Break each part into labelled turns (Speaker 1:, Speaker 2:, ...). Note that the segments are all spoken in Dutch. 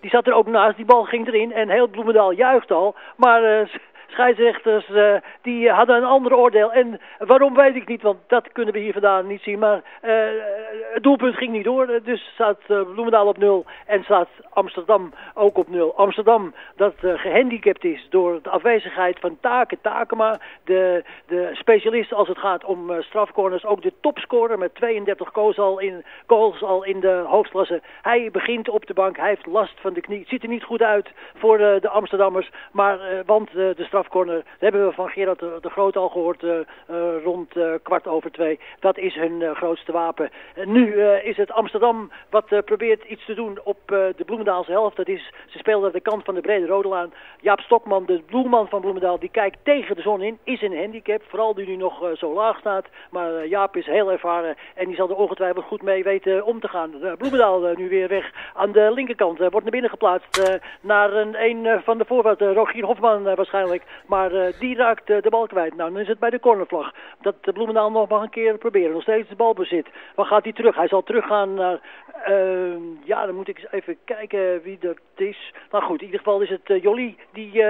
Speaker 1: die zat er ook naast, die bal ging erin en heel Bloemendaal juicht al. Maar scheidsrechters uh, die hadden een ander oordeel. En waarom weet ik niet, want dat kunnen we hier vandaan niet zien. Maar uh, het doelpunt ging niet door. Dus staat uh, Bloemendaal op nul en staat Amsterdam ook op nul. Amsterdam dat gehandicapt is door de afwezigheid van Taken Takema. De, de specialist als het gaat om strafcorners. Ook de topscorer met 32 goals al in, goals al in de hoofdklasse. Hij begint op de bank. Hij heeft last van de knie. Het ziet er niet goed uit voor de Amsterdammers. Maar, want de strafcorner. Dat hebben we van Gerard de, de Groot al gehoord uh, uh, rond uh, kwart over twee. Dat is hun grootste wapen. nu is het Amsterdam wat probeert iets te doen op de Bloemendaalse helft. Dat is, ze speelden de kant van de brede Rodelaan. Jaap Stokman, de bloemman van Bloemendaal, die kijkt tegen de zon in. Is een handicap, vooral die nu nog zo laag staat. Maar Jaap is heel ervaren en die zal er ongetwijfeld goed mee weten om te gaan. Bloemendaal nu weer weg aan de linkerkant. wordt naar binnen geplaatst naar een, een van de voorwaarts, Rogier Hofman waarschijnlijk. Maar uh, die raakt uh, de bal kwijt. Nou, dan is het bij de cornervlag. Dat de Bloemendaal nog mag een keer proberen. Nog steeds de balbezit. Waar gaat hij terug? Hij zal teruggaan naar... Uh, ja, dan moet ik eens even kijken wie dat is. Nou goed, in ieder geval is het Jolie die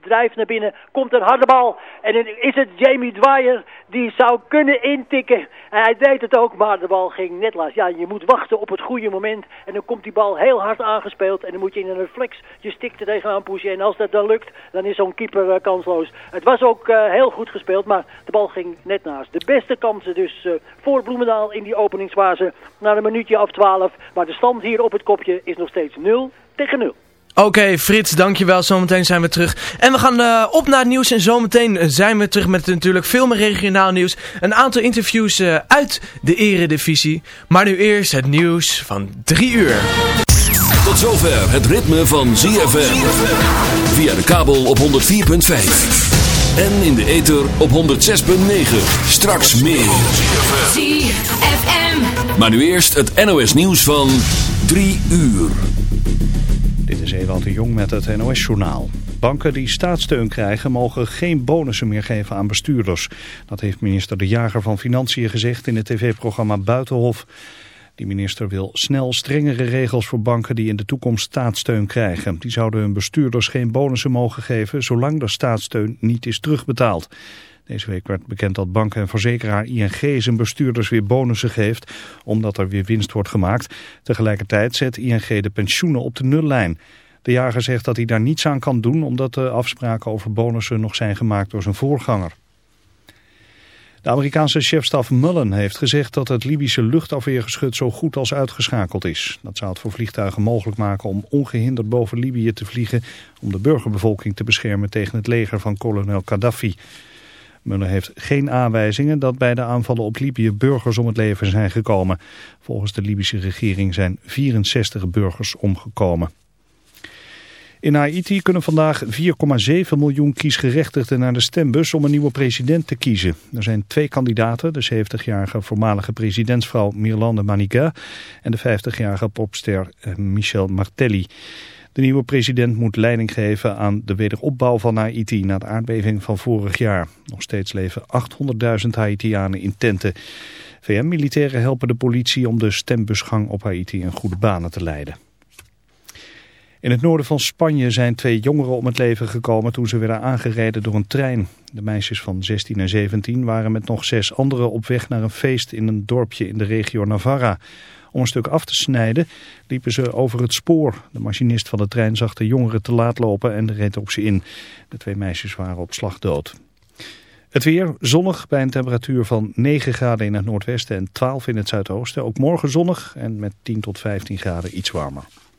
Speaker 1: drijft naar binnen. Komt een harde bal. En dan is het Jamie Dwyer die zou kunnen intikken. En hij deed het ook, maar de bal ging net laat. Ja, je moet wachten op het goede moment. En dan komt die bal heel hard aangespeeld. En dan moet je in een reflex je stick er tegenaan pushen. En als dat dan lukt, dan is zo'n keeper kansloos. Het was ook uh, heel goed gespeeld, maar de bal ging net naast. De beste kansen dus uh, voor Bloemendaal in die openingsfase. Na een minuutje af 12. Maar de stand hier op het kopje is nog steeds 0 tegen 0.
Speaker 2: Oké, Frits, dankjewel. Zometeen zijn we terug. En we gaan op naar het nieuws en zometeen zijn we terug met natuurlijk veel meer regionaal nieuws. Een aantal interviews uit de eredivisie. Maar nu eerst het nieuws van 3 uur.
Speaker 3: Tot zover het ritme van ZFM. Via de kabel op 104.5. En in de ether op 106.9. Straks meer. ZFM. Maar nu eerst het NOS nieuws van 3 uur.
Speaker 4: Dit is Ewald de Jong met het NOS-journaal. Banken die staatssteun krijgen mogen geen bonussen meer geven aan bestuurders. Dat heeft minister De Jager van Financiën gezegd in het tv-programma Buitenhof. Die minister wil snel strengere regels voor banken die in de toekomst staatssteun krijgen. Die zouden hun bestuurders geen bonussen mogen geven zolang de staatssteun niet is terugbetaald. Deze week werd bekend dat bank en verzekeraar ING zijn bestuurders weer bonussen geeft, omdat er weer winst wordt gemaakt. Tegelijkertijd zet ING de pensioenen op de nullijn. De jager zegt dat hij daar niets aan kan doen, omdat de afspraken over bonussen nog zijn gemaakt door zijn voorganger. De Amerikaanse chefstaf Mullen heeft gezegd dat het Libische luchtafweergeschut zo goed als uitgeschakeld is. Dat zou het voor vliegtuigen mogelijk maken om ongehinderd boven Libië te vliegen om de burgerbevolking te beschermen tegen het leger van kolonel Gaddafi. Mullen heeft geen aanwijzingen dat bij de aanvallen op Libië burgers om het leven zijn gekomen. Volgens de Libische regering zijn 64 burgers omgekomen. In Haiti kunnen vandaag 4,7 miljoen kiesgerechtigden naar de stembus om een nieuwe president te kiezen. Er zijn twee kandidaten, de 70-jarige voormalige presidentsvrouw Mirlande Maniga en de 50-jarige popster eh, Michel Martelly. De nieuwe president moet leiding geven aan de wederopbouw van Haiti na de aardbeving van vorig jaar. Nog steeds leven 800.000 Haitianen in tenten. VM-militairen helpen de politie om de stembusgang op Haiti in goede banen te leiden. In het noorden van Spanje zijn twee jongeren om het leven gekomen toen ze werden aangereden door een trein. De meisjes van 16 en 17 waren met nog zes anderen op weg naar een feest in een dorpje in de regio Navarra. Om een stuk af te snijden liepen ze over het spoor. De machinist van de trein zag de jongeren te laat lopen en reed op ze in. De twee meisjes waren op slag dood. Het weer zonnig bij een temperatuur van 9 graden in het noordwesten en 12 in het zuidoosten. Ook morgen zonnig en met 10 tot 15 graden iets warmer.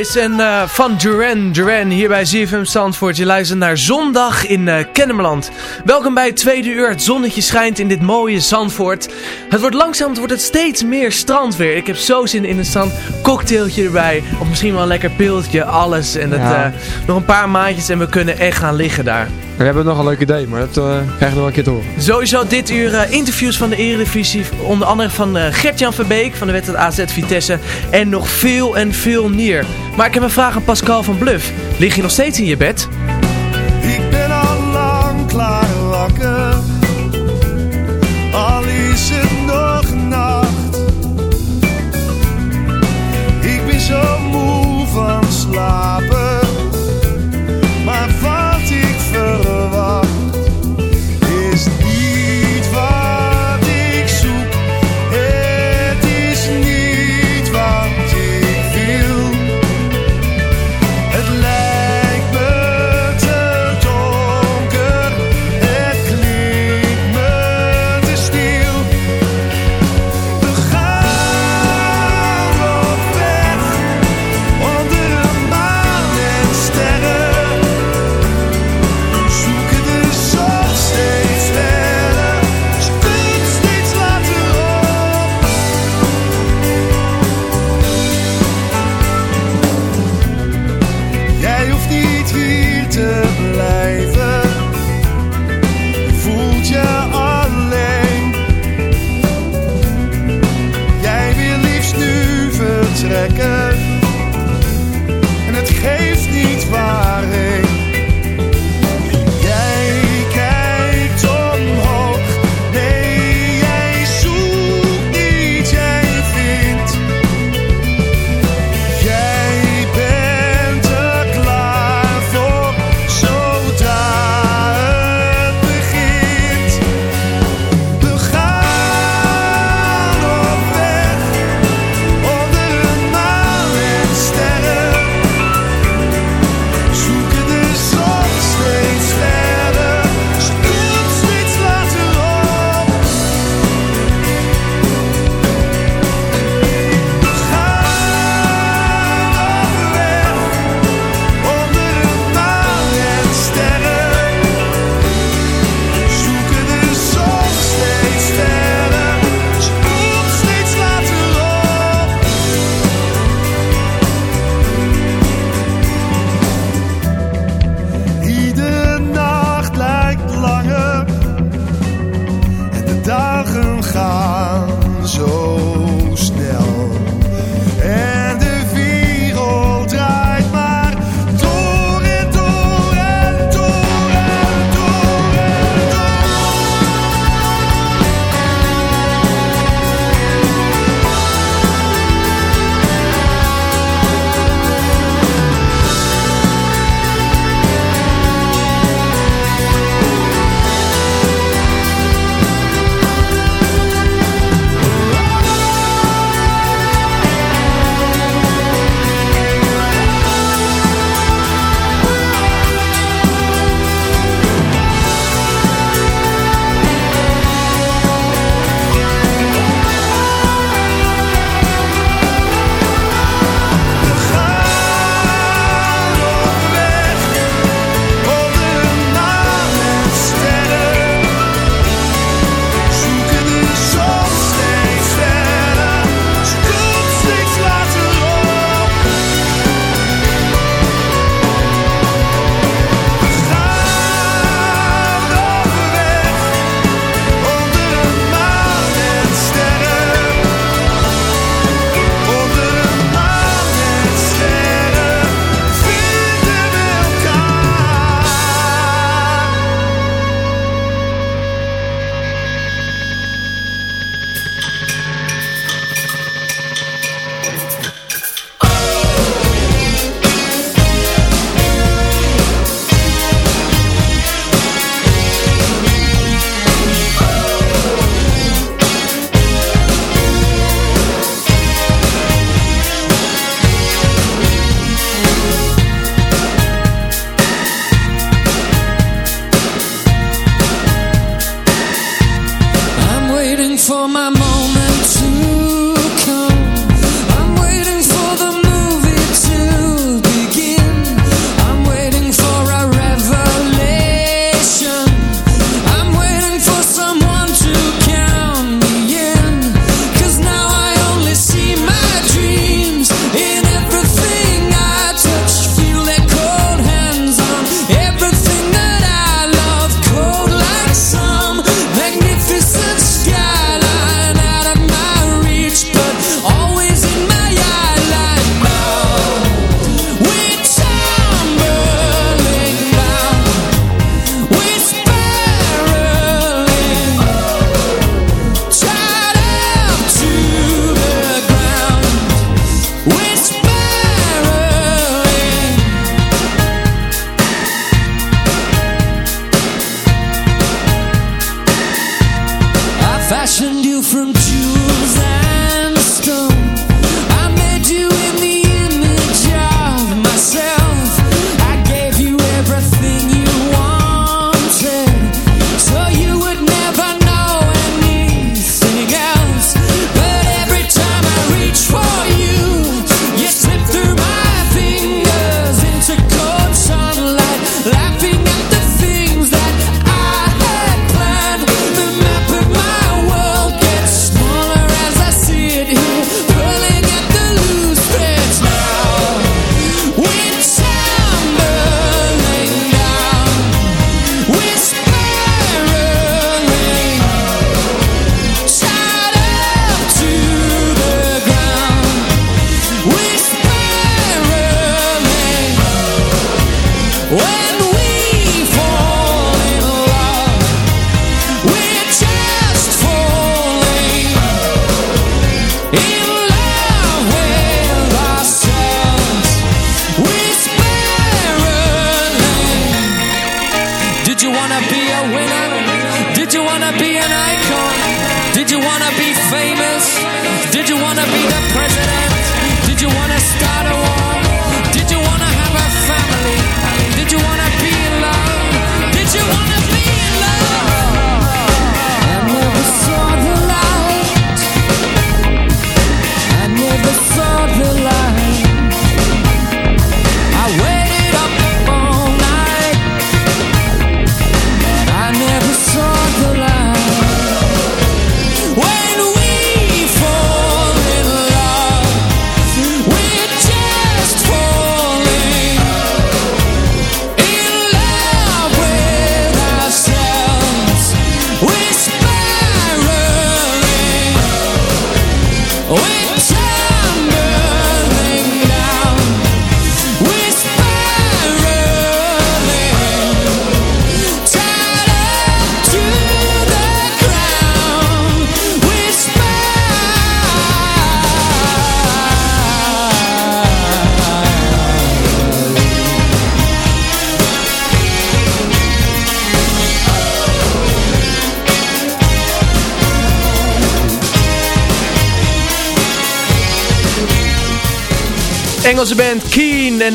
Speaker 5: Boys
Speaker 2: en eh, van Duran Duran hier bij ZFM Zandvoort. Je luistert naar Zondag in uh, Kennemerland. Welkom bij het tweede uur. Het zonnetje schijnt in dit mooie Zandvoort. Het wordt langzaam, wordt het steeds meer strandweer. Ik heb zo zin in het strand. Cocktailtje erbij. Of misschien wel een lekker piltje. Alles. En het,
Speaker 6: Ja.
Speaker 2: eh, nog een paar maandjes en we kunnen echt gaan liggen daar.
Speaker 6: We hebben nog een leuk idee, maar dat eh krijg je nog wel een keer te horen.
Speaker 2: Sowieso dit uur eh, interviews van de Eredivisie. Onder andere van eh, Gert-Jan Verbeek van de wedstrijd AZ Vitesse. En nog veel en veel meer. Maar ik heb een vraag aan Pascal van Bluff. Lig je nog steeds in je bed?
Speaker 7: Ik ben al lang klaar wakker,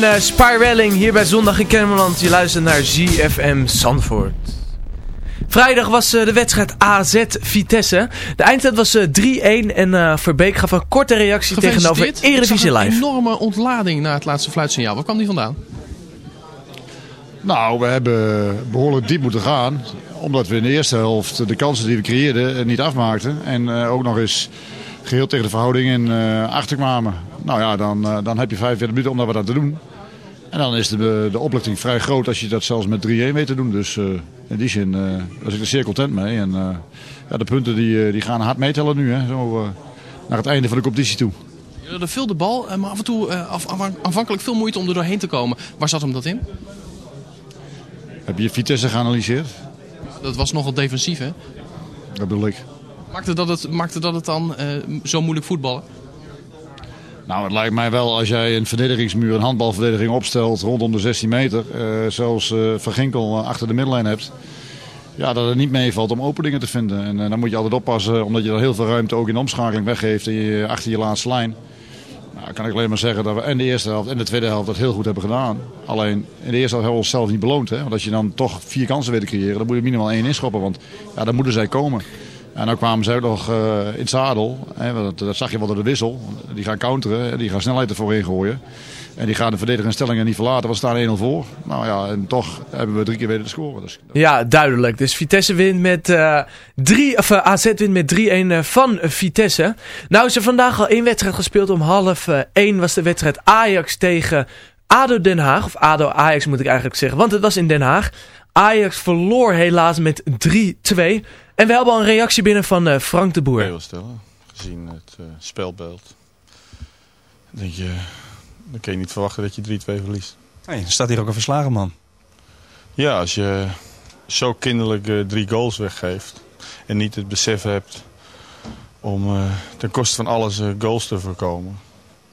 Speaker 7: en
Speaker 2: eh Spiraling hier bij Zondag in Kennemerland. Je luistert naar ZFM Zandvoort. Vrijdag was eh, de wedstrijd AZ Vitesse. De eindtijd was eh, 3-1 en eh Verbeek gaf een korte reactie tegenover. Eredivisie Live.
Speaker 8: Een enorme ontlading na het laatste fluitsignaal. Waar kwam die vandaan?
Speaker 9: Nou, we hebben behoorlijk diep moeten gaan. Omdat we in de eerste helft de kansen die we creëerden niet afmaakten. En eh, ook nog eens geheel tegen de verhouding in eh achterkwamen. Nou ja, dan, eh, dan heb je 45 minuten om daar wat aan te doen. En dan is de, de opluchting vrij groot als je dat zelfs met 3-1 weet te doen. Dus eh, in die zin eh was ik er zeer content mee. En ja, de punten die, die gaan hard meetellen nu. Hè, zo, naar het einde van de competitie toe.
Speaker 8: Jullie hadden veel de bal, maar af en toe af, af- aanvankelijk veel moeite om er doorheen te komen. Waar zat hem dat in?
Speaker 9: Heb je Vitesse geanalyseerd?
Speaker 8: Dat was nogal defensief, hè?
Speaker 9: Dat bedoel ik.
Speaker 8: Maakte dat het, maakte dat het dan eh, zo moeilijk voetballen?
Speaker 9: Nou, het lijkt mij wel als jij een verdedigingsmuur, een handbalverdediging opstelt rondom de 16 meter. eh, zelfs eh, Van Ginkel eh, achter de middenlijn hebt. Ja, dat het niet meevalt om openingen te vinden. En dan moet je altijd oppassen, omdat je dan heel veel ruimte ook in de omschakeling weggeeft in je, achter je laatste lijn. Nou, kan ik alleen maar zeggen dat we en de eerste helft en de tweede helft dat heel goed hebben gedaan. Alleen in de eerste helft hebben we onszelf niet beloond. Hè? Want als je dan toch vier kansen weet te creëren, dan moet je minimaal één inschoppen. Want ja, dan moeten zij komen. En dan kwamen ze ook nog eh, in het zadel. Hè, want dat, dat zag je wel door de wissel. Die gaan counteren, die gaan snelheid ervoor ingooien. En die gaan de verdedigende stellingen niet verlaten. We staan 1-0 voor. Nou ja, en toch hebben we drie keer weten te scoren. Dus
Speaker 2: Ja, duidelijk. Dus Vitesse wint met eh 3, of eh, AZ wint met 3-1 eh, van Vitesse. Nou is er vandaag al één wedstrijd gespeeld. Om half eh, 1 was de wedstrijd Ajax tegen ADO Den Haag. Of ADO Ajax moet ik eigenlijk zeggen, want het was in Den Haag. Ajax verloor helaas met 3-2. En we hebben al een reactie binnen van eh, Frank de Boer.
Speaker 10: Heel stellen, gezien het eh, spelbeeld. Denk je, dan kun je niet verwachten dat je 3-2 verliest.
Speaker 11: Nee, er staat hier ook een verslagen man.
Speaker 10: Ja, als je zo kinderlijk eh, drie goals weggeeft en niet het besef hebt om eh, ten koste van alles eh, goals te voorkomen.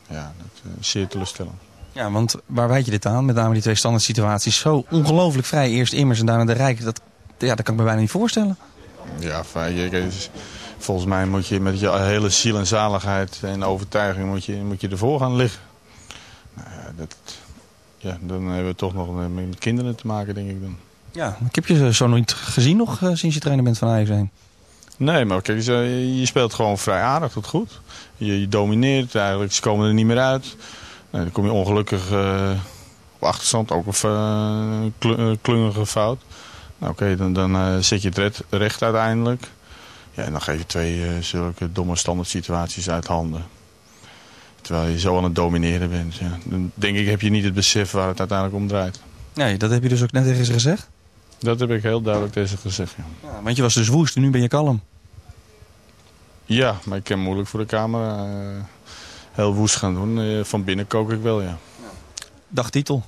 Speaker 10: Ja, dat is zeer teleurstellend.
Speaker 11: Ja, want waar wijd je dit aan? Met name die twee standaard situaties. Zo ongelooflijk vrij. Eerst Immers en daarna de Rijk. Dat, ja, dat kan ik me bijna niet voorstellen.
Speaker 10: Ja, volgens mij moet je met je hele ziel en zaligheid en overtuiging moet je, moet je ervoor gaan liggen. Nou ja, dat, ja, dan hebben we toch nog met kinderen te maken, denk ik dan.
Speaker 11: Ja, ik heb je zo nog niet gezien nog eh, sinds je trainer bent van Ajax heen.
Speaker 10: Nee, maar kijk, je, je speelt gewoon vrij aardig tot goed. Je, je domineert eigenlijk, ze komen er niet meer uit. Dan kom je ongelukkig eh, op achterstand, ook een uh, klungige fout. Nou oké, dan, dan eh, zet je het red- recht uiteindelijk. Ja, en dan geef je twee eh, zulke domme standaard situaties uit handen. Terwijl je zo aan het domineren bent. Ja. Dan denk ik heb je niet het besef waar het uiteindelijk om draait.
Speaker 11: Nee, dat heb je dus ook net tegen ze gezegd.
Speaker 10: Dat heb ik heel duidelijk tegen ze gezegd, ja.
Speaker 11: Ja, want je was dus woest en nu ben je kalm.
Speaker 10: Ja, maar ik kan moeilijk voor de camera eh, heel woest gaan doen. Van binnen kook ik wel, ja.
Speaker 11: Dagtitel.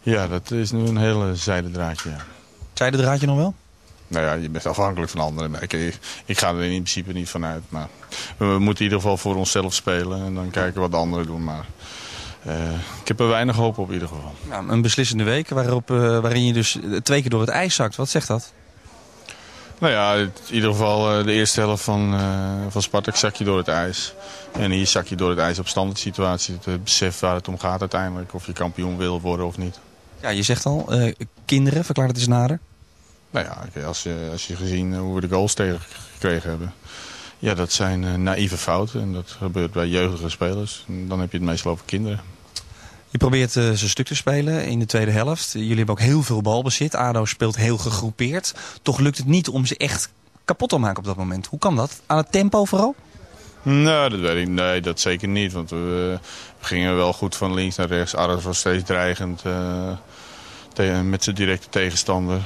Speaker 10: Ja, dat is nu een hele zijdendraadje, ja.
Speaker 11: Zijdendraadje nog wel?
Speaker 10: Nou ja, je bent afhankelijk van anderen. Ik, ik ga er in principe niet vanuit. Maar we moeten in ieder geval voor onszelf spelen. En dan kijken wat de anderen doen. Maar uh, ik heb er weinig hoop op in ieder geval.
Speaker 11: Ja, een beslissende week waarop, uh, waarin je dus twee keer door het ijs zakt. Wat zegt dat?
Speaker 10: Nou ja, in ieder geval eh, de eerste helft van, eh, van Spartak zak je door het ijs. En hier zak je door het ijs op standaard situatie. Het besef waar het om gaat uiteindelijk. Of je kampioen wil worden of niet.
Speaker 11: Ja, je zegt al, eh, kinderen, verklaar het eens nader.
Speaker 10: Nou ja, als je, als je gezien eh, hoe we de goals tegengekregen hebben. Ja, dat zijn eh, naïeve fouten. En dat gebeurt bij jeugdige spelers. En dan heb je het meestal over kinderen.
Speaker 11: Je probeert eh, zijn stuk te spelen in de tweede helft. Jullie hebben ook heel veel balbezit. ADO speelt heel gegroepeerd. Toch lukt het niet om ze echt kapot te maken op dat moment. Hoe kan dat? Aan het tempo vooral?
Speaker 10: Nou, dat weet ik. Nee, dat zeker niet. Want we, we gingen wel goed van links naar rechts. Aras was steeds dreigend tegen- met zijn directe tegenstander.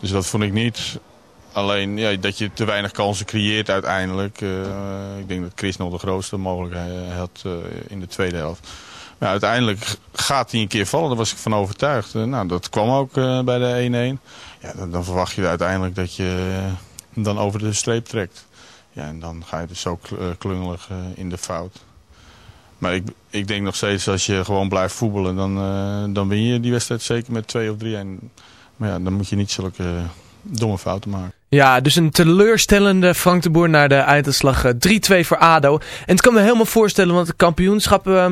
Speaker 10: Dus dat vond ik niet. Alleen ja, dat je te weinig kansen creëert uiteindelijk. Eh, ik denk dat Chris nog de grootste mogelijkheid had eh, in de tweede helft. Maar uiteindelijk gaat hij een keer vallen, daar was ik van overtuigd. Eh, nou, dat kwam ook eh, bij de 1-1. Ja, dan, dan verwacht je uiteindelijk dat je eh, dan over de streep trekt. Ja, en dan ga je dus zo kl- eh, klungelig eh, in de fout. Maar ik, ik denk nog steeds, als je gewoon blijft voetballen, dan, eh, dan win je die wedstrijd zeker met 2 of 3. En, maar ja, dan moet je niet zulke eh, domme fouten maken.
Speaker 2: Ja, dus een teleurstellende Frank de Boer naar de einduitslag eh, 3-2 voor ADO. En het kan me helemaal voorstellen, want het kampioenschap eh,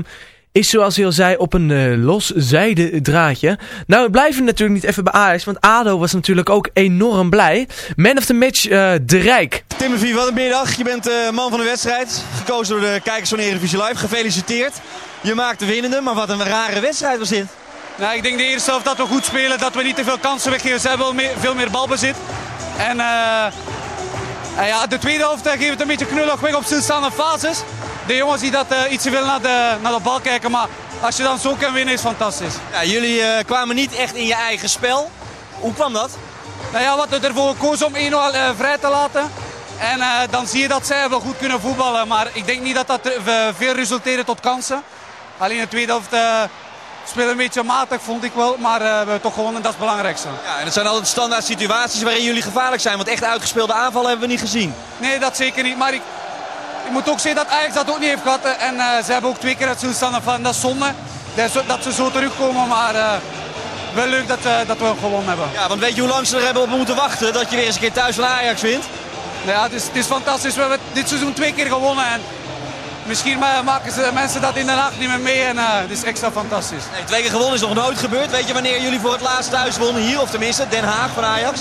Speaker 2: is zoals hij al zei op een eh, los zijde draadje. Nou, we blijven natuurlijk niet even bij Ajax, want ADO was natuurlijk ook enorm blij. Man of the match, eh, De Rijk.
Speaker 12: Timothy, wat een middag. Je bent eh, man van de wedstrijd. Gekozen door de kijkers van Eredivisie Live. Gefeliciteerd. Je maakt de winnende, maar wat een rare wedstrijd was dit.
Speaker 13: Nou, ik denk de eerste helft dat we goed spelen, dat we niet te veel kansen weggeven. Ze hebben wel meer, veel meer balbezit. En eh, en ja, de tweede helft we het een beetje knullig weg op stilstaande fases. De jongens die dat eh, iets veel naar de, naar de bal kijken, maar als je dan zo kan winnen is fantastisch.
Speaker 12: Ja, jullie eh, kwamen niet echt in je eigen spel. Hoe kwam dat?
Speaker 13: Nou ja, wat we ervoor gekozen om 1-0 eh, vrij te laten. En dan zie je dat zij wel goed kunnen voetballen. Maar ik denk niet dat dat veel resulteerde tot kansen. Alleen de tweede helft spelen een beetje matig, vond ik wel. Maar we hebben toch gewonnen, dat is het belangrijkste.
Speaker 12: Ja, en het zijn altijd standaard situaties waarin jullie gevaarlijk zijn. Want echt uitgespeelde aanvallen hebben we niet gezien.
Speaker 13: Nee, dat zeker niet. Maar ik, ik moet ook zeggen dat Ajax dat ook niet heeft gehad. hè. En eh, ze hebben ook twee keer het stilstanden van. Dat is zonde dat ze, dat ze zo terugkomen. Maar eh, wel leuk dat, eh, dat we gewonnen hebben.
Speaker 12: Ja, want weet je hoe lang ze er hebben op moeten wachten dat je weer eens een keer thuis van Ajax wint?
Speaker 13: Nou ja, het is, het is fantastisch. We hebben dit seizoen twee keer gewonnen. En misschien ma- maken ze, mensen dat in Den Haag niet meer mee. En eh, het is extra fantastisch.
Speaker 12: Nee, twee keer gewonnen is nog nooit gebeurd. Weet je wanneer jullie voor het laatst thuis wonnen hier? Of tenminste Den Haag van Ajax?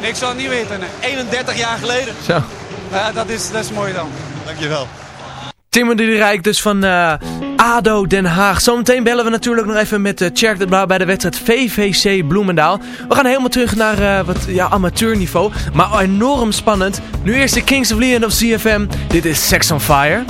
Speaker 13: Nee, ik zou het niet weten. Nee.
Speaker 12: 31 jaar geleden.
Speaker 2: Zo.
Speaker 13: Ja, dat is, dat is mooi dan.
Speaker 12: Dankjewel.
Speaker 2: Timothy de Rijk dus van eh, ADO Den Haag. Zometeen bellen we natuurlijk nog even met uh, de Blauw bij de wedstrijd VVC Bloemendaal. We gaan helemaal terug naar eh, wat ja, amateurniveau, maar enorm spannend. Nu eerst de Kings of Leon of CFM. Dit is Sex on Fire.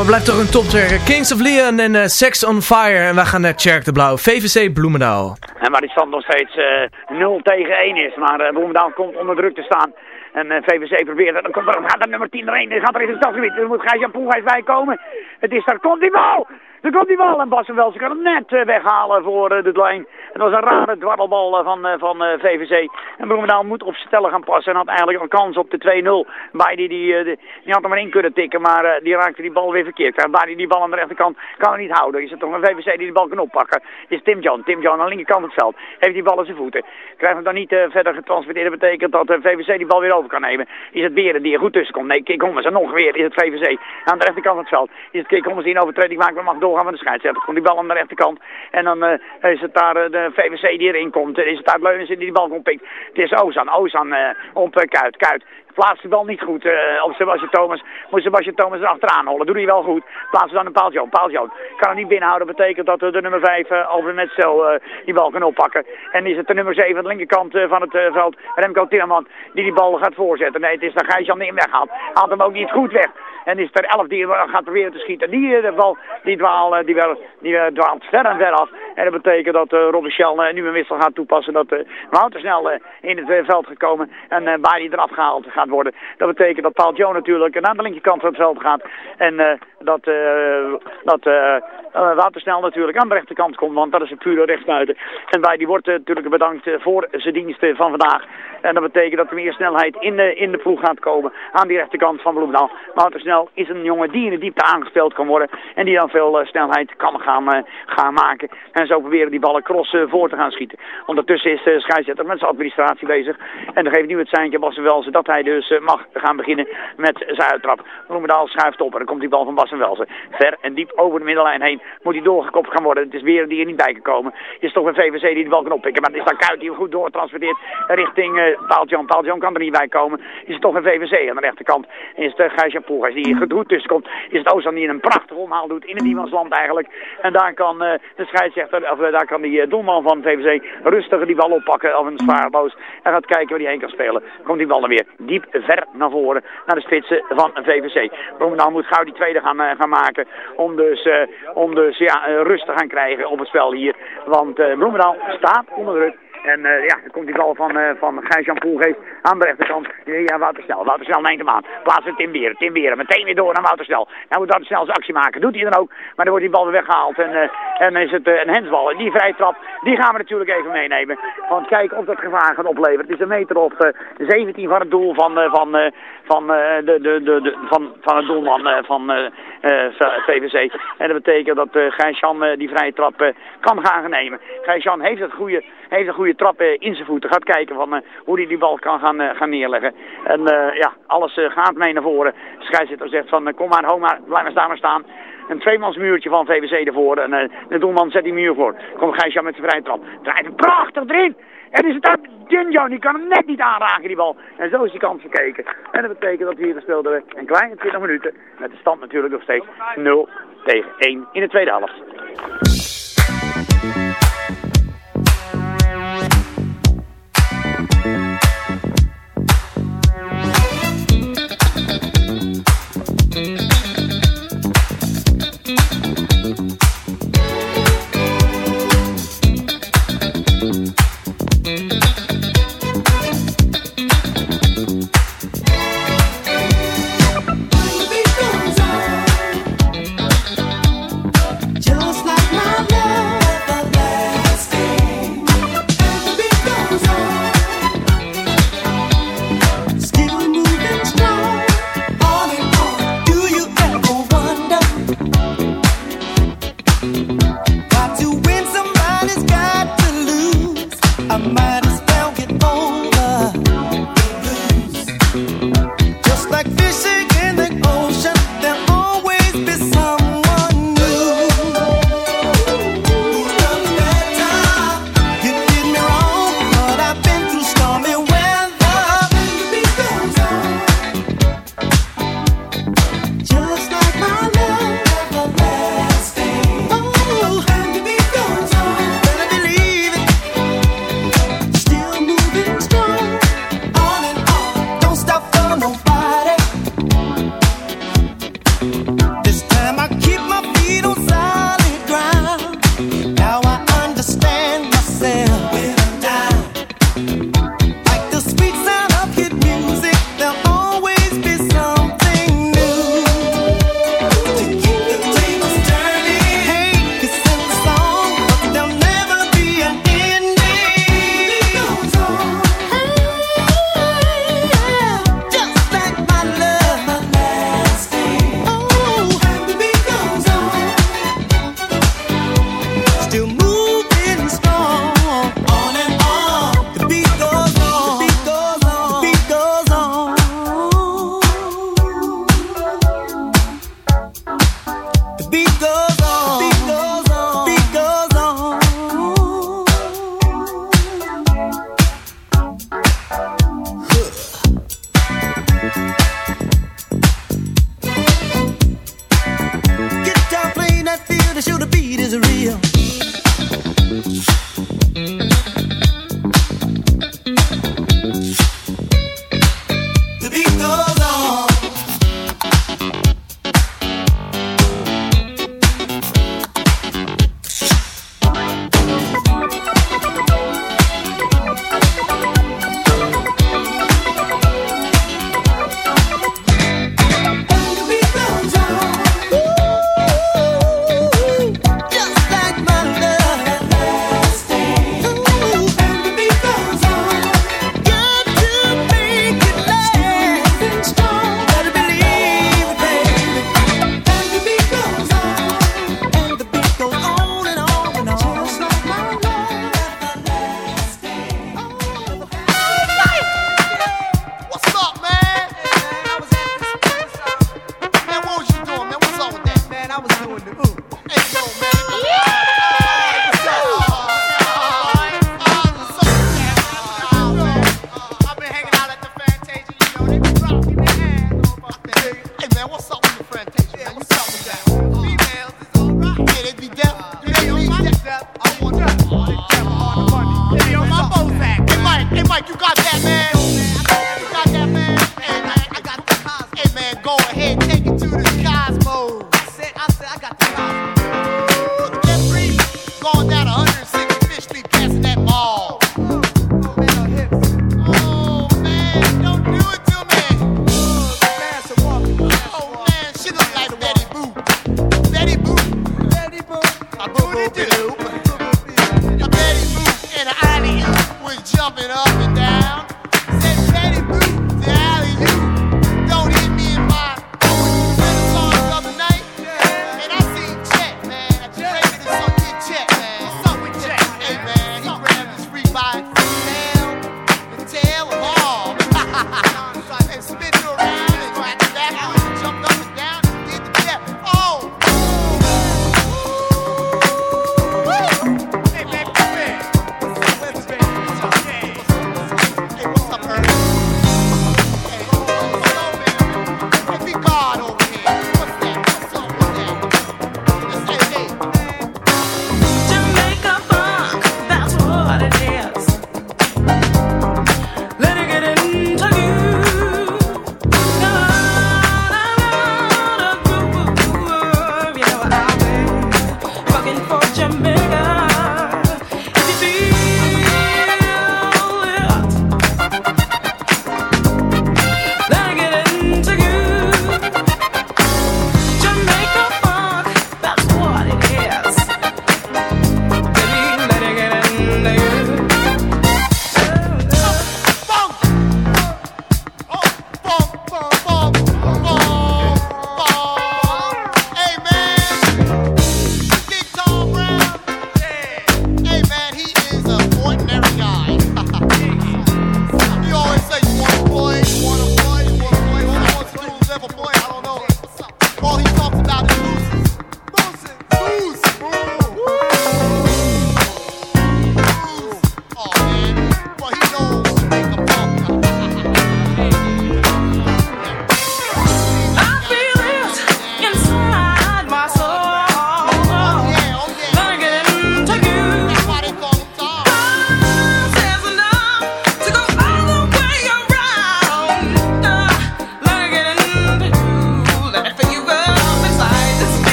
Speaker 2: We blijven toch een top trekken. Kings of Leon en eh, Sex on Fire. En wij gaan naar Tjerk de Blauw. VVC Bloemendaal.
Speaker 14: En waar die stand nog steeds eh 0 tegen 1 is. Maar eh Bloemendaal komt onder druk te staan. En VVC probeert het. Dan komt gaat er nummer 10 erin. Dan gaat er in het stadsgebied. Er moet Gijs-Jan Poelgeest bij komen. Het is daar. Komt die bal! Er komt die bal. En Bas en Wels kan hem net eh, weghalen voor eh, de lijn. En dat was een rare dwarrelbal eh, van, van VVC. En Bloemendaal moet op zijn stellen gaan passen. En had eigenlijk een kans op de 2-0. Bij die, die, die, had hem erin kunnen tikken. Maar die raakte die bal weer verkeerd. Krijgt Bij die, bal aan de rechterkant kan niet houden. Is het toch een VVC die die bal kan oppakken. Is Tim John. Tim John aan de linkerkant het veld. Heeft die bal in zijn voeten. Krijgt hem dan niet verder getransporteerd. Dat betekent dat eh, VVC die bal weer over kan nemen. Is het weer die er goed tussen komt. Nee, Hommers. En nog weer is het VVC. Aan de rechterkant van het veld. Is het Kik Hommers die een overtreding maakt. Maar mag doorgaan met de scheidsrechter. Komt die bal aan de rechterkant. En dan eh, is het daar eh, de VVC die erin komt. En is het uit Leunissen die die bal komt pikt. Het is Ozan. Ozan eh, op Kuit. Kuit. Plaatst de bal niet goed op Sebastian Thomas. Moet Sebastian Thomas erachteraan hollen. Doet hij wel goed. Plaatst dan een Paal Joon. Paal Joon. Kan hem niet binnenhouden. Betekent dat de nummer 5 uh, zo eh, die bal kan oppakken. En is het de nummer 7 aan de linkerkant van het veld. Remco Timmerman die die bal gaat voorzetten. Nee, het is dan Gijs-Jan die hem weghaalt. Haalt hem ook niet goed weg. En is er 11 die gaat proberen te schieten. Die eh, de bal die, dwaal, die, wel, die eh, dwaalt ver en ver af. En dat betekent dat uh, eh, nu een wissel gaat toepassen. Dat Wouter snel in het veld gekomen. En uh, Bari eraf gehaald gaat worden. Dat betekent dat Paul Joe natuurlijk naar de linkerkant van het veld gaat. En dat, dat Wouter snel natuurlijk aan de rechterkant komt. Want dat is een pure rechtsbuiten. En die wordt natuurlijk bedankt voor zijn diensten van vandaag. En dat betekent dat er meer snelheid in de, in de ploeg gaat komen aan die rechterkant van Bloemendaal. Wouter Snel is een jongen die in de diepte aangespeeld kan worden. En die dan veel eh, snelheid kan gaan, eh, gaan maken. En zo proberen die ballen cross eh, voor te gaan schieten. Ondertussen is de scheidsrechter met zijn administratie bezig. En dan geeft nu het seintje Bas Welsen dat hij dus mag gaan beginnen met zijn uittrap. Bloemendaal schuift op en dan komt die bal van Bas Welsen. Ver en diep over de middenlijn heen moet hij doorgekopt gaan worden. Het is weer die er niet bij kan komen. Het is toch een VVC die de bal kan oppikken. Maar het is dan Kuit die hem goed doortransporteert richting uh, Paaltjan. Paaltjan kan er niet bij komen. Is het toch een VVC aan de rechterkant. En is het uh, Gijs-Jan Poelgeest die goed tussen komt. Is het Ozan die een prachtig omhaal doet in het niemandsland eigenlijk. En daar kan uh, de scheidsrechter, of daar kan die doelman van VVC rustig die bal oppakken. Of een zwaarloos. En gaat kijken waar hij heen kan spelen. Komt die bal dan weer diep ver naar voren. Naar de spitsen van VVC. Bloemendaal moet gauw die tweede gaan, gaan maken. Om dus, om dus rust te gaan krijgen op het spel hier. Want Bloemendaal staat onder druk. En uh, ja, dan komt die bal van, uh, van Gijs-Jan Poelgeest aan de rechterkant. Ja, Wouter Snel. Wouter Snel neemt hem aan. Plaatsen Tim Beren. Tim Beren meteen weer door naar Wouter Snel. Hij moet Wouter Snel zijn actie maken. Doet hij dan ook. Maar dan wordt die bal weer weggehaald. En, uh, en is het een hensbal. En die vrije trap, die gaan we natuurlijk even meenemen. Want kijk of dat gevaar gaat opleveren. Het is een meter of 17 van het doel van, van, van, de, de, de, de, van, van het doelman van VVC. En dat betekent dat Gijs-Jan die vrije trap kan gaan nemen. Gijs-Jan heeft het goede, heeft een goede trap uh, in zijn voeten. Gaat kijken van, uh, hoe hij die bal kan gaan, uh, gaan neerleggen. En ja, alles gaat mee naar voren. De zegt van, kom maar, hou maar, blijf maar staan, maar staan. Een tweemansmuurtje van VVC ervoor. En de doelman zet die muur voor. Komt Gijsjan met zijn vrije trap. Draait hem prachtig erin. En is het daar Jinjo, die kan hem net niet aanraken, die bal. En zo is die kans gekeken. En dat betekent dat hier gespeeld hebben een kleine 20 minuten. Met de stand natuurlijk nog steeds 0 tegen 1 in de tweede helft.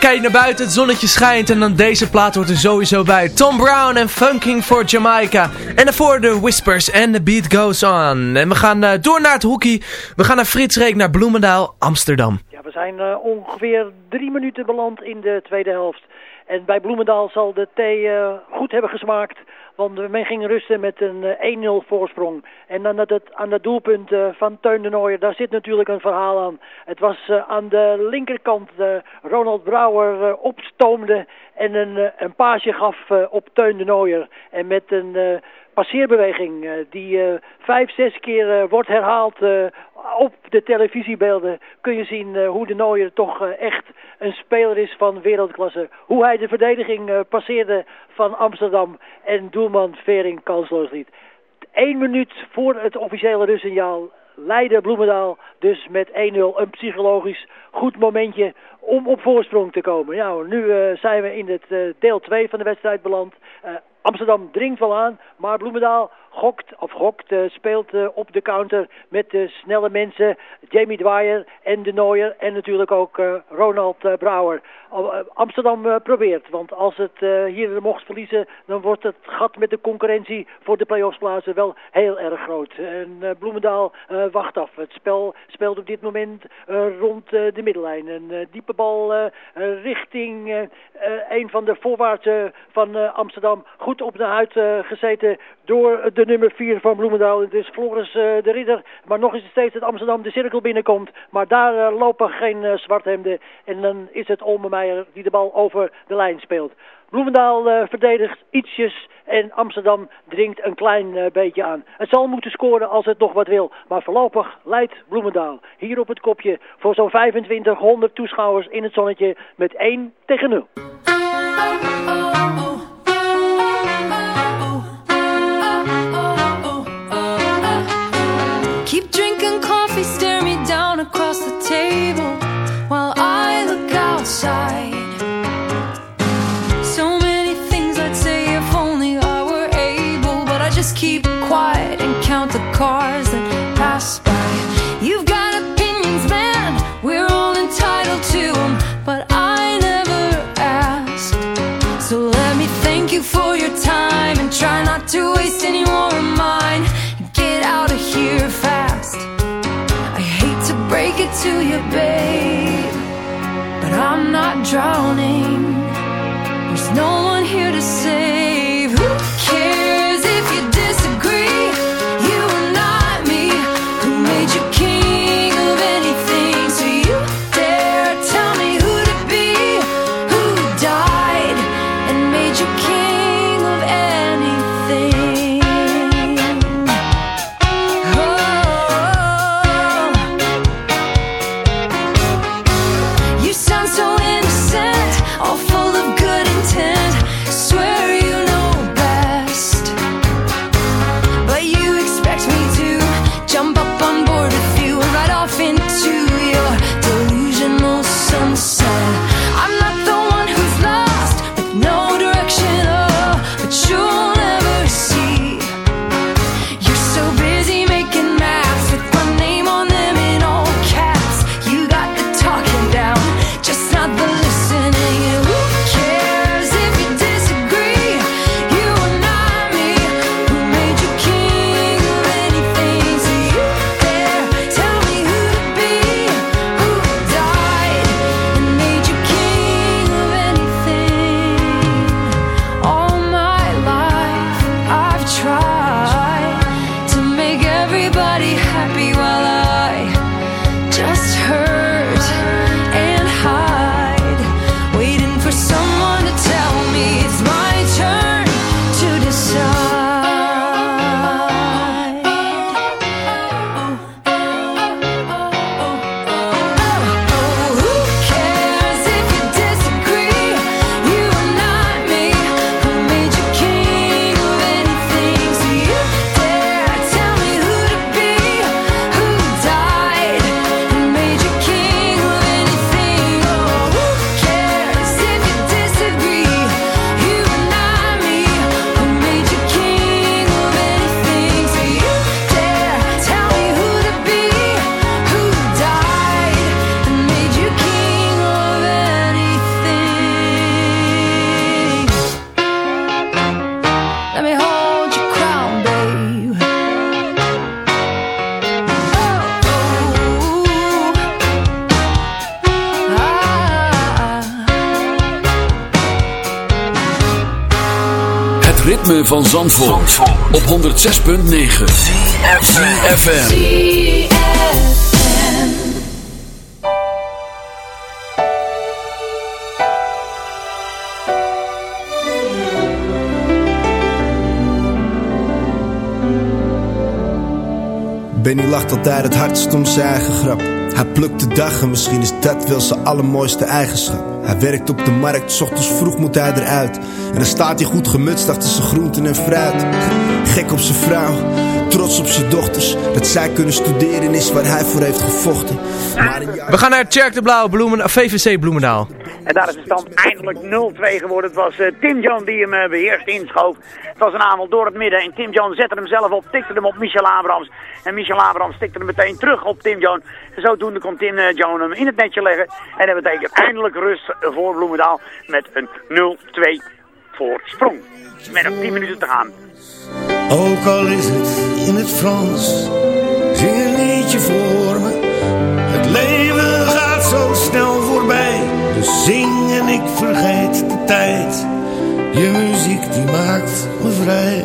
Speaker 2: kijk naar buiten, het zonnetje schijnt en dan deze plaat hoort er sowieso bij. Tom Brown en Funking for Jamaica. En daarvoor de Whispers en The Beat Goes On. En we gaan eh, door naar het hockey. We gaan naar Fritsreek naar Bloemendaal, Amsterdam.
Speaker 1: Ja, we zijn eh, ongeveer drie minuten beland in de tweede helft. En bij Bloemendaal zal de thee eh, goed hebben gesmaakt. Want men ging rusten met een eh, 1-0 voorsprong. En dan dat het aan het doelpunt eh, van Teun de Nooijer, daar zit natuurlijk een verhaal aan. Het was eh, aan de linkerkant Ronald Brouwer opstoomde en een, een paasje gaf op Teun de Nooijer. En met een passeerbeweging die vijf, zes keer wordt herhaald op de televisiebeelden kun je zien eh, hoe de Nooier toch eh, echt een speler is van wereldklasse. Hoe hij de verdediging eh, passeerde van Amsterdam en doelman Vering kansloos liet. Eén minuut voor het officiële rustsignaal leidde Bloemendaal dus met 1-0 een psychologisch goed momentje om op voorsprong te komen. Nou, nu zijn we in het deel 2 van de wedstrijd beland. Amsterdam dringt wel aan, maar Bloemendaal gokt, of gokt, eh, speelt eh, op de counter met de snelle mensen. Jamie Dwyer en de Nooier en natuurlijk ook eh, Ronald Brouwer. Eh, Amsterdam eh, probeert, want als het eh, hier mocht verliezen, dan wordt het gat met de concurrentie voor de play-offs plaatsen wel heel erg groot. En Bloemendaal wacht af. Het spel speelt op dit moment rond de middellijn. Een diepe bal richting een van de voorwaartsen van Amsterdam. Goed op de huid gezeten door de nummer 4 van Bloemendaal. Het is Floris de Ridder. Maar nog is het steeds dat Amsterdam de cirkel binnenkomt. Maar daar lopen geen zwarthemden. En dan is het Die de bal over de lijn speelt. Bloemendaal eh, verdedigt ietsjes en Amsterdam dringt een klein eh, beetje aan. Het zal moeten scoren als het nog wat wil. Maar voorlopig leidt Bloemendaal hier op het kopje voor zo'n 2500 toeschouwers in het zonnetje met 1 tegen 0.
Speaker 15: To you, babe, but I'm not drowning. There's no one here to save.
Speaker 3: Van Zandvoort, op 106.9 FM.
Speaker 7: Benny lacht altijd het hardst om zijn eigen grap. Hij plukt de dag en misschien is dat wel zijn allermooiste eigenschap. Hij werkt op de markt, 's ochtends vroeg moet hij eruit. En dan staat hij goed gemutst achter zijn groenten en fruit. Gek op zijn vrouw, trots op zijn dochters. Dat zij kunnen studeren is waar hij voor heeft gevochten. Maar een jaar-
Speaker 2: We gaan naar Tjerk de Blauw, Bloemen, VVC Bloemendaal.
Speaker 14: En daar is de stand eindelijk 0-2 geworden. Het was eh, Tim John die hem eh, beheerst inschoof. Het was een aanval door het midden. En Tim John zette hem zelf op, tikte hem op Michel Abrams. En Michel Abrams tikte hem meteen terug op Tim John. En zodoende kon Tim eh, John hem in het netje leggen. En dat betekent eindelijk rust voor Bloemendaal met een 0-2 voorsprong. Met nog 10 minuten te gaan.
Speaker 16: Ook al is het in het Frans, zing een liedje voor me. Het leven gaat zo snel voorbij, dus zing en ik vergeet de tijd. Je muziek die maakt me vrij,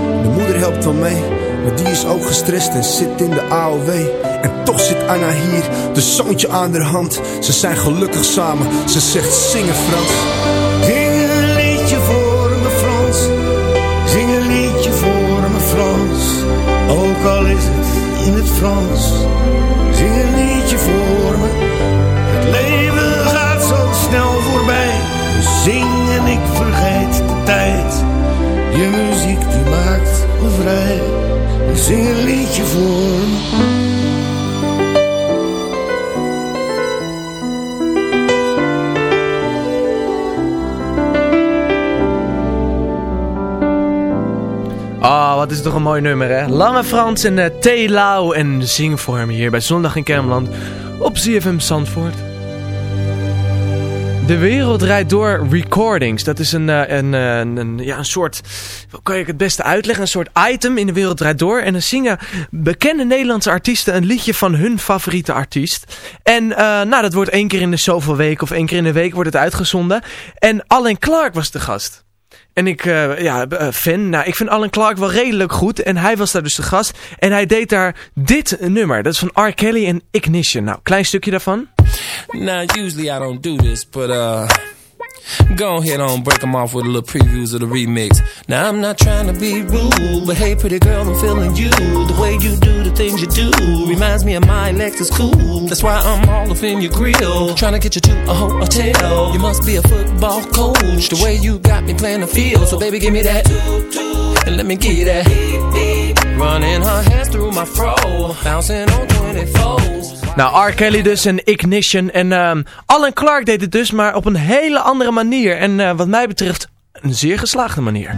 Speaker 7: de moeder helpt wel mee. Maar die is ook gestrest en zit in de AOW. En toch zit Anna hier, de zoontje aan haar hand. Ze zijn gelukkig samen, ze zegt zingen Frans.
Speaker 16: Zing een liedje voor me Frans, zing een liedje voor me Frans. Ook al is het in het Frans,
Speaker 2: mooi nummer, hè? Lange Frans en uh, T. Lau en zing voor hem hier bij Zondag in Kermeland op ZFM Zandvoort. De wereld draait door recordings. Dat is een, eh, een, eh, een, een, ja, een soort, hoe kan ik het beste uitleggen? Een soort item in de wereld draait door. En dan zingen bekende Nederlandse artiesten een liedje van hun favoriete artiest. En eh, nou, dat wordt één keer in de zoveel weken of één keer in de week wordt het uitgezonden. En Alan Clark was de gast. En ik, eh, ja, eh, fan. Nou, ik vind Alan Clark wel redelijk goed. En hij was daar dus de gast. En hij deed daar dit nummer. Dat is van R. Kelly en Ignition. Nou, klein stukje daarvan.
Speaker 17: Now, usually I don't do this, but uh, go ahead on break them off with a little previews of the remix. Now, I'm not trying to be rude, but hey, pretty girl, I'm feeling you. The way you do the things you do reminds me of my Lexus cool. That's why I'm all up in your grill, trying to get you to a hotel. You must be a football coach, the way you got me playing the field. So, baby, give me that, and let me you that. Running her hands through my fro, bouncing on 24s.
Speaker 2: Nou, R. Kelly dus en Ignition. En um, Alan Clark deed het dus, maar op een hele andere manier. En uh, wat mij betreft, een zeer geslaagde manier.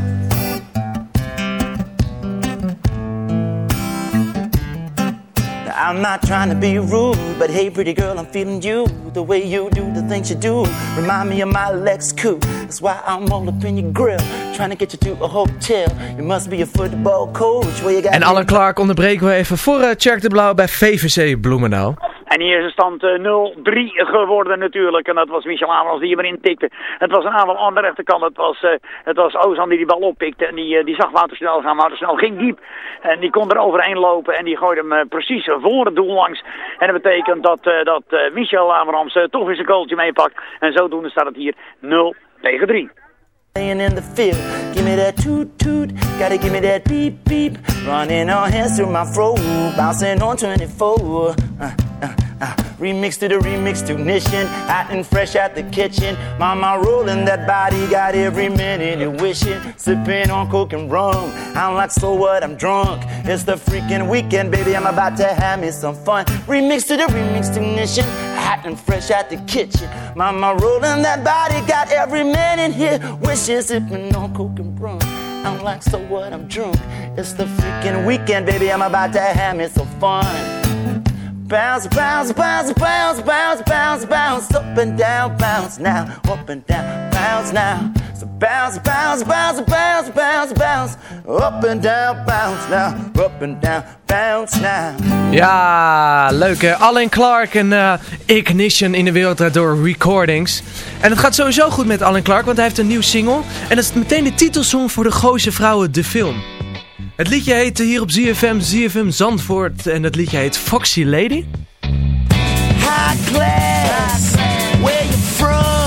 Speaker 18: I'm not trying to be rude, but hey, pretty girl, I'm feeling you. The way you do the things you do remind me of my Lex coupe. That's why I'm all up in your grill, trying to get you to a hotel. You must be a football coach. Where you got
Speaker 2: en Alan Clark onderbreken we even voor uh, Tjerk de Blauw bij VVC Bloemendaal.
Speaker 14: En hier is de stand eh, 0-3 geworden natuurlijk. En dat was Michel Abrams die hem erin tikte. Het was een aanval aan de rechterkant. Het was, eh, het was Ozan die die bal oppikte. En die, eh, die zag Wouter snel gaan. Wouter snel ging diep. En die kon er overheen lopen. En die gooide hem eh, precies voor het doel langs. En dat betekent dat, eh, dat eh, Michel Abrams eh, toch weer zijn goaltje meepakt. En zodoende staat het hier 0 tegen 3.
Speaker 18: Playing in the field, give me that toot toot, gotta give me that beep beep. Running all hands through my fro, bouncing on 24. Uh, uh, Remix to the remix technician, hot and fresh out the kitchen. Mama rolling that body, got every minute you wishing. Sipping on coke and rum, I'm like, so what? I'm drunk. It's the freaking weekend, baby. I'm about to have me some fun. Remix to the remix technician, hot and fresh out the kitchen. Mama rolling that body, got every minute here wishing. Sipping on coke and rum. I'm like, so what? I'm drunk. It's the freaking weekend, baby. I'm about to have me some fun. Bounce, bounce, bounce, bounce, bounce, bounce, bounce, up and down, bounce now, up and down, bounce now. So bounce, bounce, bounce, bounce, bounce, bounce, up and down, bounce now, up and down, bounce now.
Speaker 2: Ja, leuk hè. Alan Clark en eh, Ignition in de wereld door Recordings. En het gaat sowieso goed met Alan Clark, want hij heeft een nieuw single. En dat is meteen de titelsong voor de Gooise Vrouwen, de film. Het liedje heet hier op ZFM, ZFM Zandvoort. En het liedje heet Foxy Lady.
Speaker 18: High class, where you from?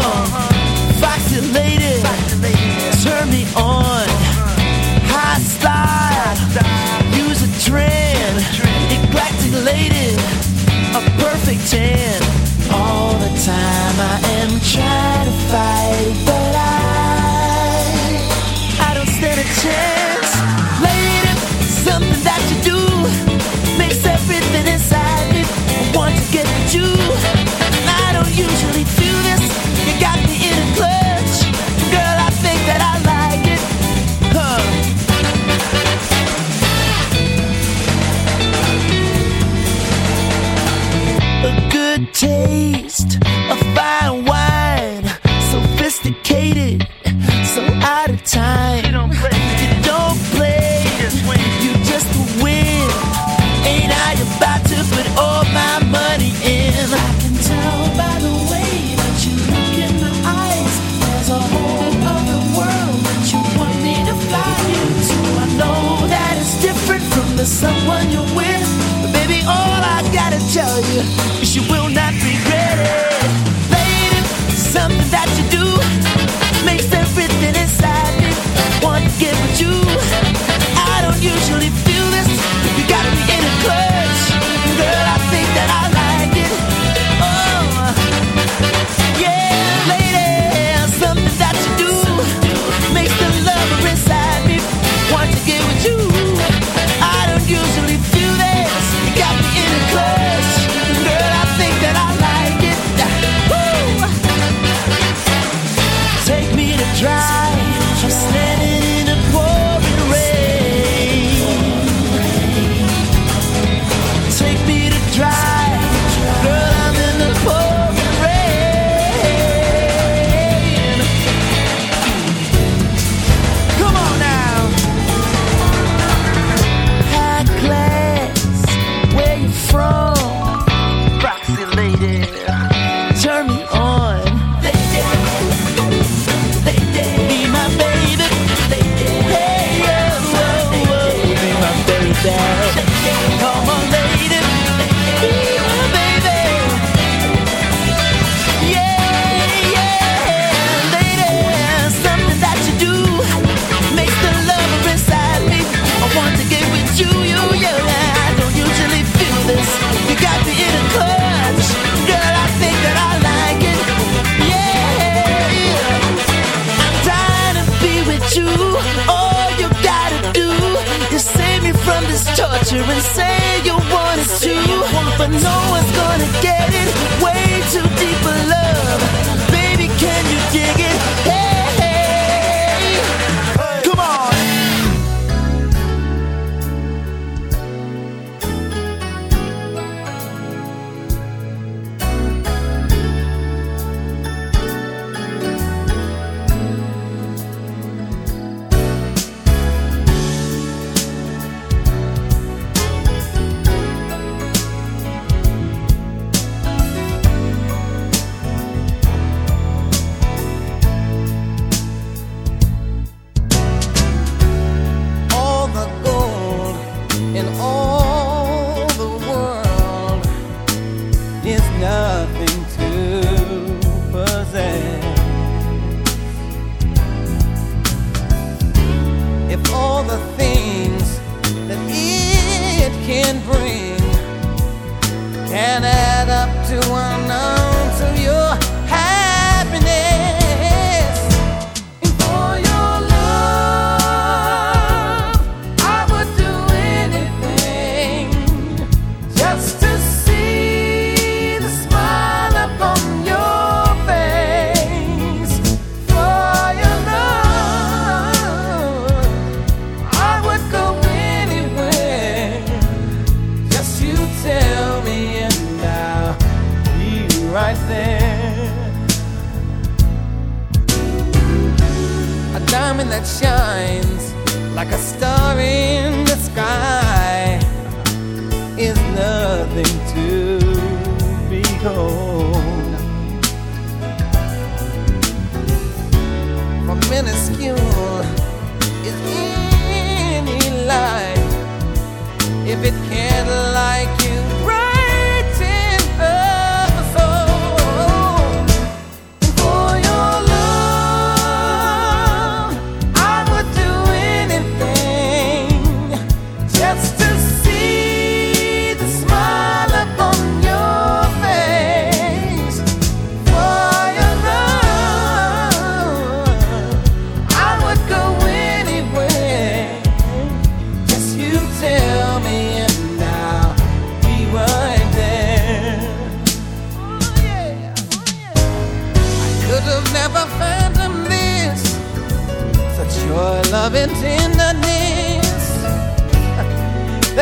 Speaker 18: the
Speaker 19: things that it can bring.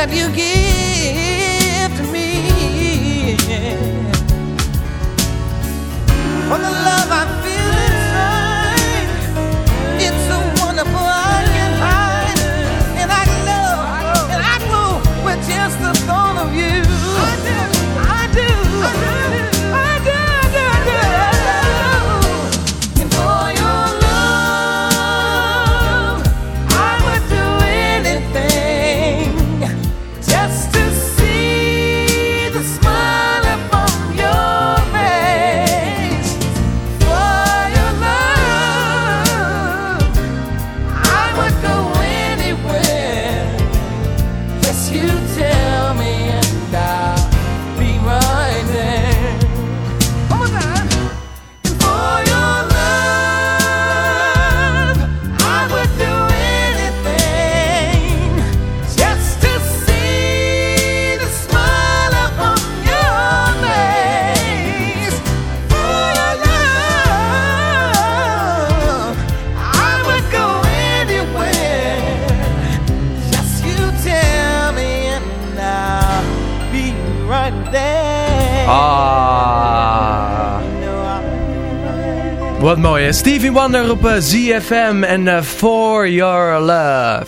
Speaker 19: Have you give
Speaker 2: Wonder op eh, ZFM en eh, For Your Love.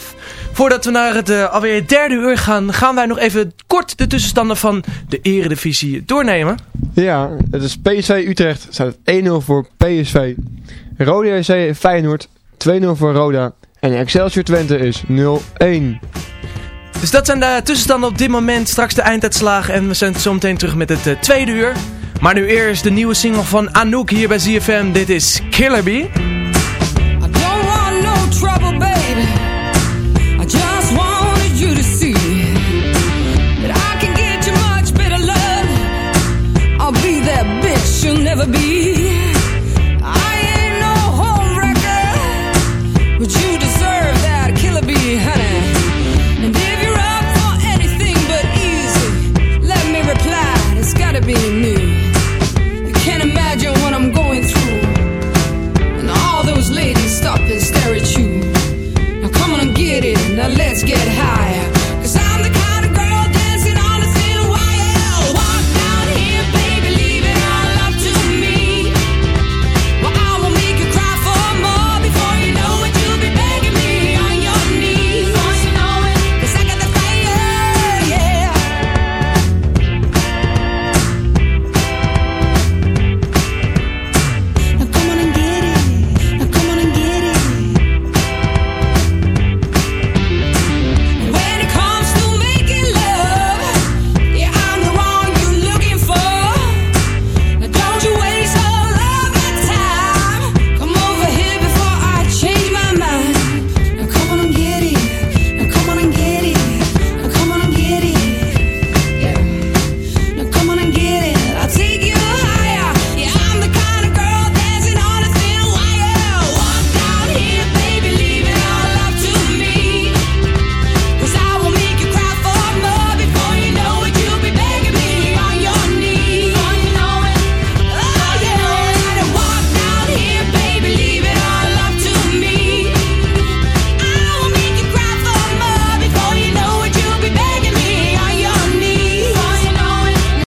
Speaker 2: Voordat we naar het eh, alweer derde uur gaan, gaan wij nog even kort de tussenstanden van de eredivisie doornemen.
Speaker 6: Ja, het is PSV Utrecht, staat 1-0 voor PSV. Roda JC Feyenoord, 2-0 voor Roda. En Excelsior Twente is 0-1.
Speaker 2: Dus dat zijn de tussenstanden op dit moment. Straks de einduitslagen en we zijn zometeen terug met het tweede uur. Maar nu eerst de nieuwe single van Anouk hier bij ZFM. Dit is
Speaker 20: Killerbee